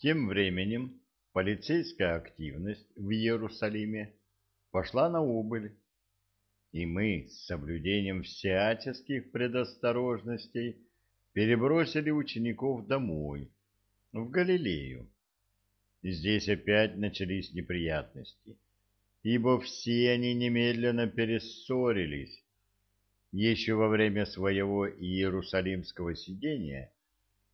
Тем временем полицейская активность в Иерусалиме пошла на убыль, и мы с соблюдением всяческих предосторожностей перебросили учеников домой, в Галилею. Здесь опять начались неприятности, ибо все они немедленно перессорились. Еще во время своего иерусалимского сидения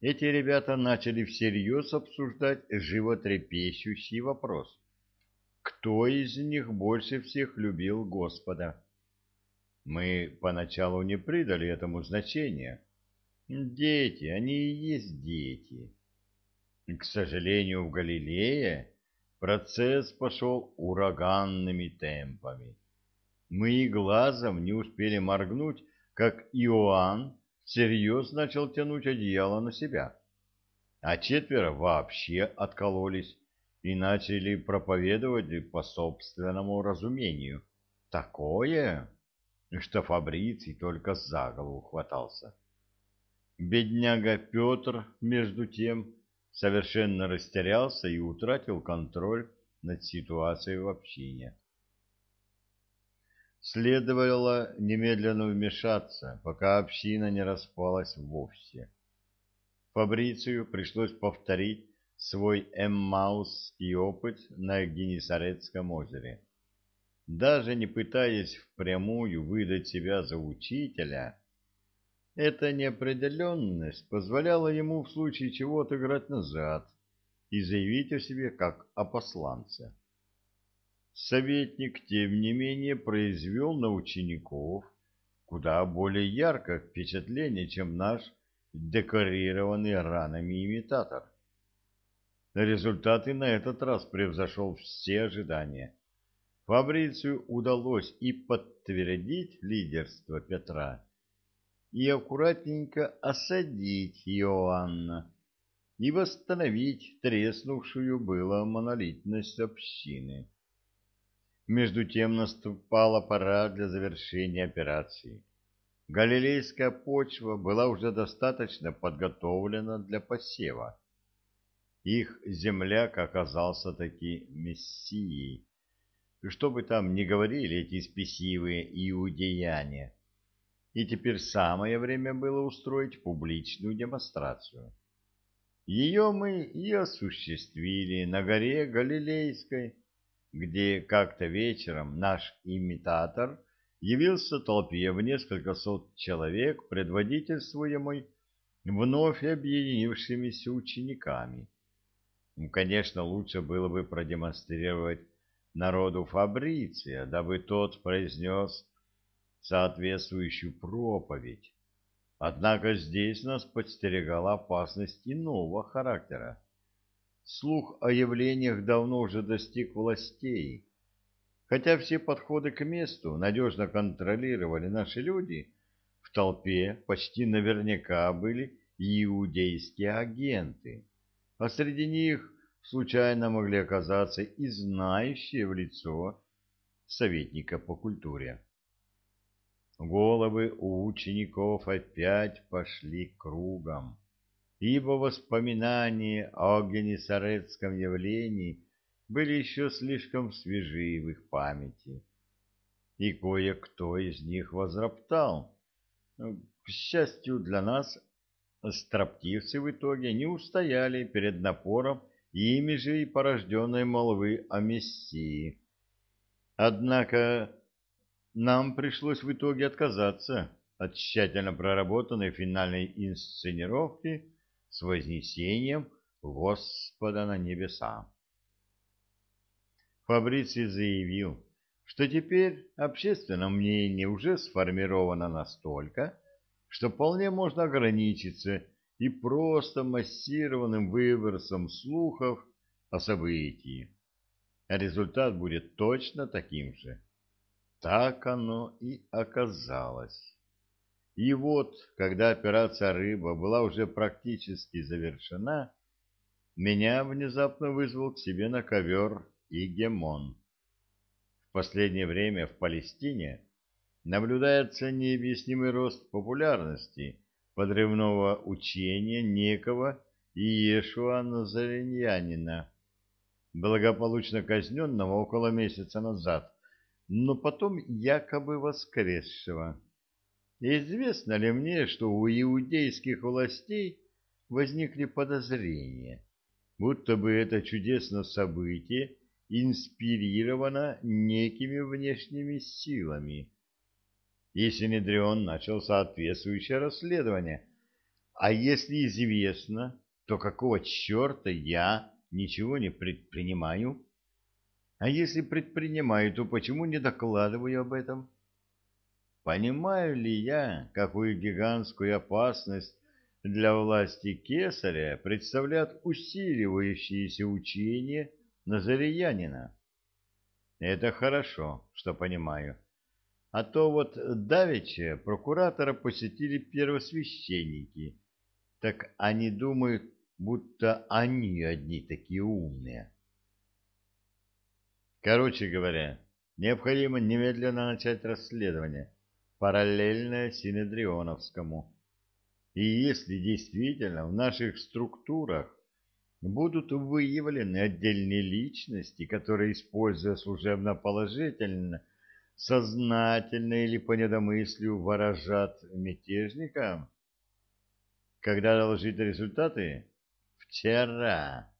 эти ребята начали всерьез обсуждать животрепещущий вопрос. Кто из них больше всех любил Господа? Мы поначалу не придали этому значения. Дети, они и есть дети. К сожалению, в Галилее процесс пошел ураганными темпами. Мы и глазом не успели моргнуть, как Иоанн всерьез начал тянуть одеяло на себя. А четверо вообще откололись и начали проповедовать по собственному разумению. Такое, что Фабриций только за голову хватался. Бедняга Петр, между тем, совершенно растерялся и утратил контроль над ситуацией в общине. Следовало немедленно вмешаться, пока община не распалась вовсе. Фабрицию пришлось повторить свой эммаусский опыт на Генесарецком озере. Даже не пытаясь впрямую выдать себя за учителя, эта неопределенность позволяла ему в случае чего отыграть назад и заявить о себе как о посланце. Советник, тем не менее, произвел на учеников куда более яркое впечатление, чем наш декорированный ранами имитатор. Результат и на этот раз превзошел все ожидания. Фабрицию удалось и подтвердить лидерство Петра, и аккуратненько осадить Иоанна, и восстановить треснувшую было монолитность общины. Между тем наступала пора для завершения операции. Галилейская почва была уже достаточно подготовлена для посева. Их земляк оказался таки мессией. Что бы там ни говорили эти спесивые иудеяне, и теперь самое время было устроить публичную демонстрацию. Ее мы и осуществили на горе Галилейской, где как-то вечером наш имитатор явился толпе в несколько сот человек, предводительствуемой вновь объединившимися учениками. Конечно, лучше было бы продемонстрировать народу Фабриция, дабы тот произнес соответствующую проповедь. Однако здесь нас подстерегала опасность иного характера. Слух о явлениях давно уже достиг властей. Хотя все подходы к месту надежно контролировали наши люди, в толпе почти наверняка были иудейские агенты, а среди них случайно могли оказаться и знающие в лицо советника по культуре. Головы у учеников опять пошли кругом, ибо воспоминания о генесарецком явлении были еще слишком свежи в их памяти. И кое-кто из них возроптал. К счастью для нас, строптивцы в итоге не устояли перед напором ими же и порожденной молвы о Мессии. Однако нам пришлось в итоге отказаться от тщательно проработанной финальной инсценировки с вознесением Господа на небеса. Фабриций заявил, что теперь общественное мнение уже сформировано настолько, что вполне можно ограничиться и просто массированным выбросом слухов о событии. А результат будет точно таким же. Так оно и оказалось. И вот, когда операция «Рыба» была уже практически завершена, меня внезапно вызвал к себе на ковер Игемон. В последнее время в Палестине наблюдается необъяснимый рост популярности подрывного учения некого Иешуа Назаренянина, благополучно казненного около месяца назад, но потом якобы воскресшего. Известно ли мне, что у иудейских властей возникли подозрения, будто бы это чудесное событие инспирировано некими внешними силами? И Синедрион начал соответствующее расследование. А если известно, то какого черта я ничего не предпринимаю? А если предпринимаю, то почему не докладываю об этом? Понимаю ли я, какую гигантскую опасность для власти Кесаря представляют усиливающиеся учения Назариянина? Это хорошо, что понимаю. А то вот давеча прокуратора посетили первосвященники. Так они думают, будто они одни такие умные. Короче говоря, необходимо немедленно начать расследование, параллельное Синедрионовскому. И если действительно в наших структурах будут выявлены отдельные личности, которые, используя служебно-положительно, сознательно или по недомыслию выражат мятежникам, когда доложить результаты? Вчера.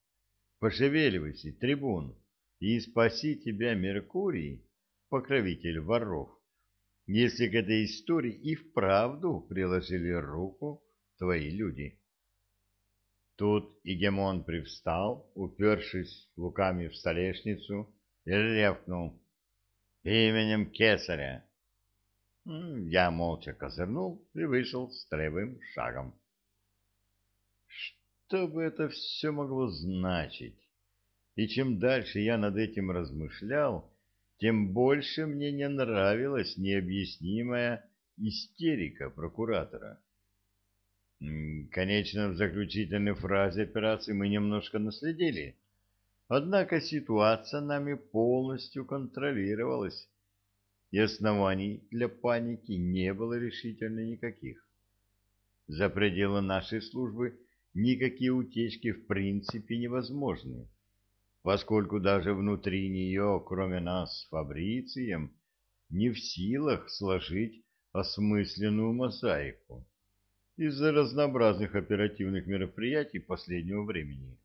Пошевеливайся, трибун, и спаси тебя Меркурий, покровитель воров, если к этой истории и вправду приложили руку твои люди. Тут Игемон привстал, упершись руками в столешницу, и рявкнул именем Кесаря. Я молча козырнул и вышел с тревым шагом. Что бы это все могло значить? И чем дальше я над этим размышлял, тем больше мне не нравилась необъяснимая истерика прокуратора. Конечно, в заключительной фразе операции мы немножко наследили, однако ситуация нами полностью контролировалась, и оснований для паники не было решительно никаких. За пределы нашей службы никакие утечки в принципе невозможны, поскольку даже внутри нее, кроме нас с Фабрицием, не в силах сложить осмысленную мозаику из-за разнообразных оперативных мероприятий последнего времени.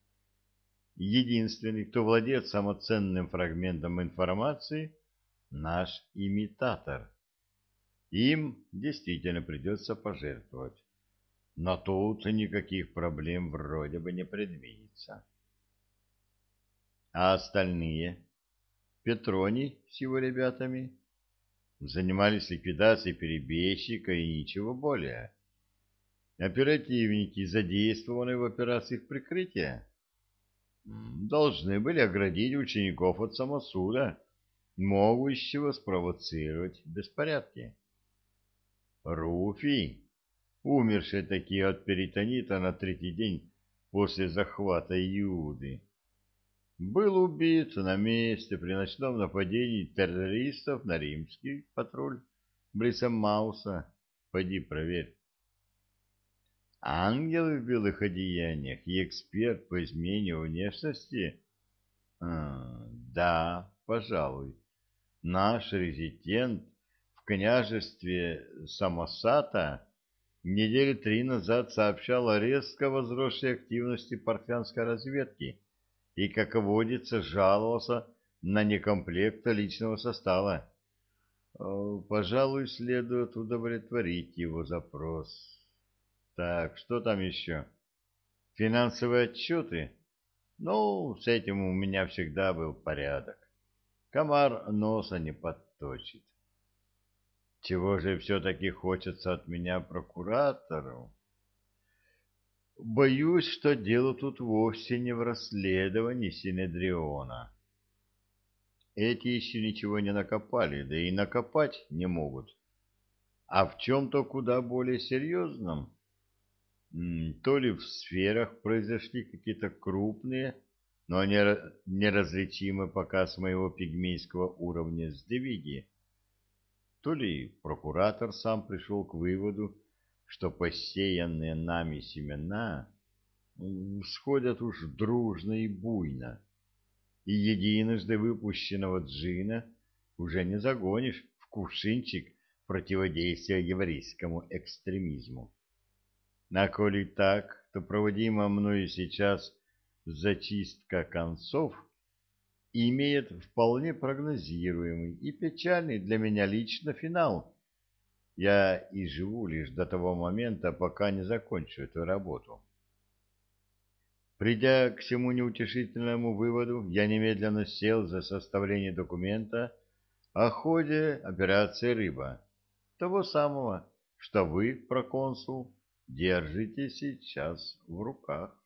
Единственный, кто владеет самоценным фрагментом информации, наш имитатор. Им действительно придется пожертвовать но тут никаких проблем вроде бы не предвидится. А остальные? Петроний с его ребятами? Занимались ликвидацией перебежчика и ничего более. Оперативники, задействованные в операциях прикрытия, должны были оградить учеников от самосуда, могущего спровоцировать беспорядки. Руфий умерший таки от перитонита на третий день после захвата Иуды, был убит на месте при ночном нападении террористов на римский патруль близ Мауса. Пойди проверь. Ангел в белых одеяниях и эксперт по измене внешности? А, да, пожалуй. Наш резидент в княжестве Самосата недели три назад сообщал о резко возросшей активности парфянской разведки и, как водится, жаловался на некомплект личного состава. Э, пожалуй, следует удовлетворить его запрос. Так, что там еще? Финансовые отчеты? Ну, с этим у меня всегда был порядок. Комар носа не подточит. Чего же все-таки хочется от меня прокуратору? Боюсь, что дело тут вовсе не в расследовании Синедриона. Эти еще ничего не накопали, да и накопать не могут. А в чем-то куда более серьезном. То ли в сферах произошли какие-то крупные, но неразличимые пока с моего пигмейского уровня сдвиги, то ли прокуратор сам пришел к выводу, что посеянные нами семена сходят уж дружно и буйно, и единожды выпущенного джина уже не загонишь в кувшинчик противодействия еврейскому экстремизму. А коли так, то проводима мною сейчас зачистка концов имеет вполне прогнозируемый и печальный для меня лично финал. Я и живу лишь до того момента, пока не закончу эту работу. Придя к всему неутешительному выводу, я немедленно сел за составление документа о ходе операции «Рыба», того самого, что вы, проконсул, держите сейчас в руках.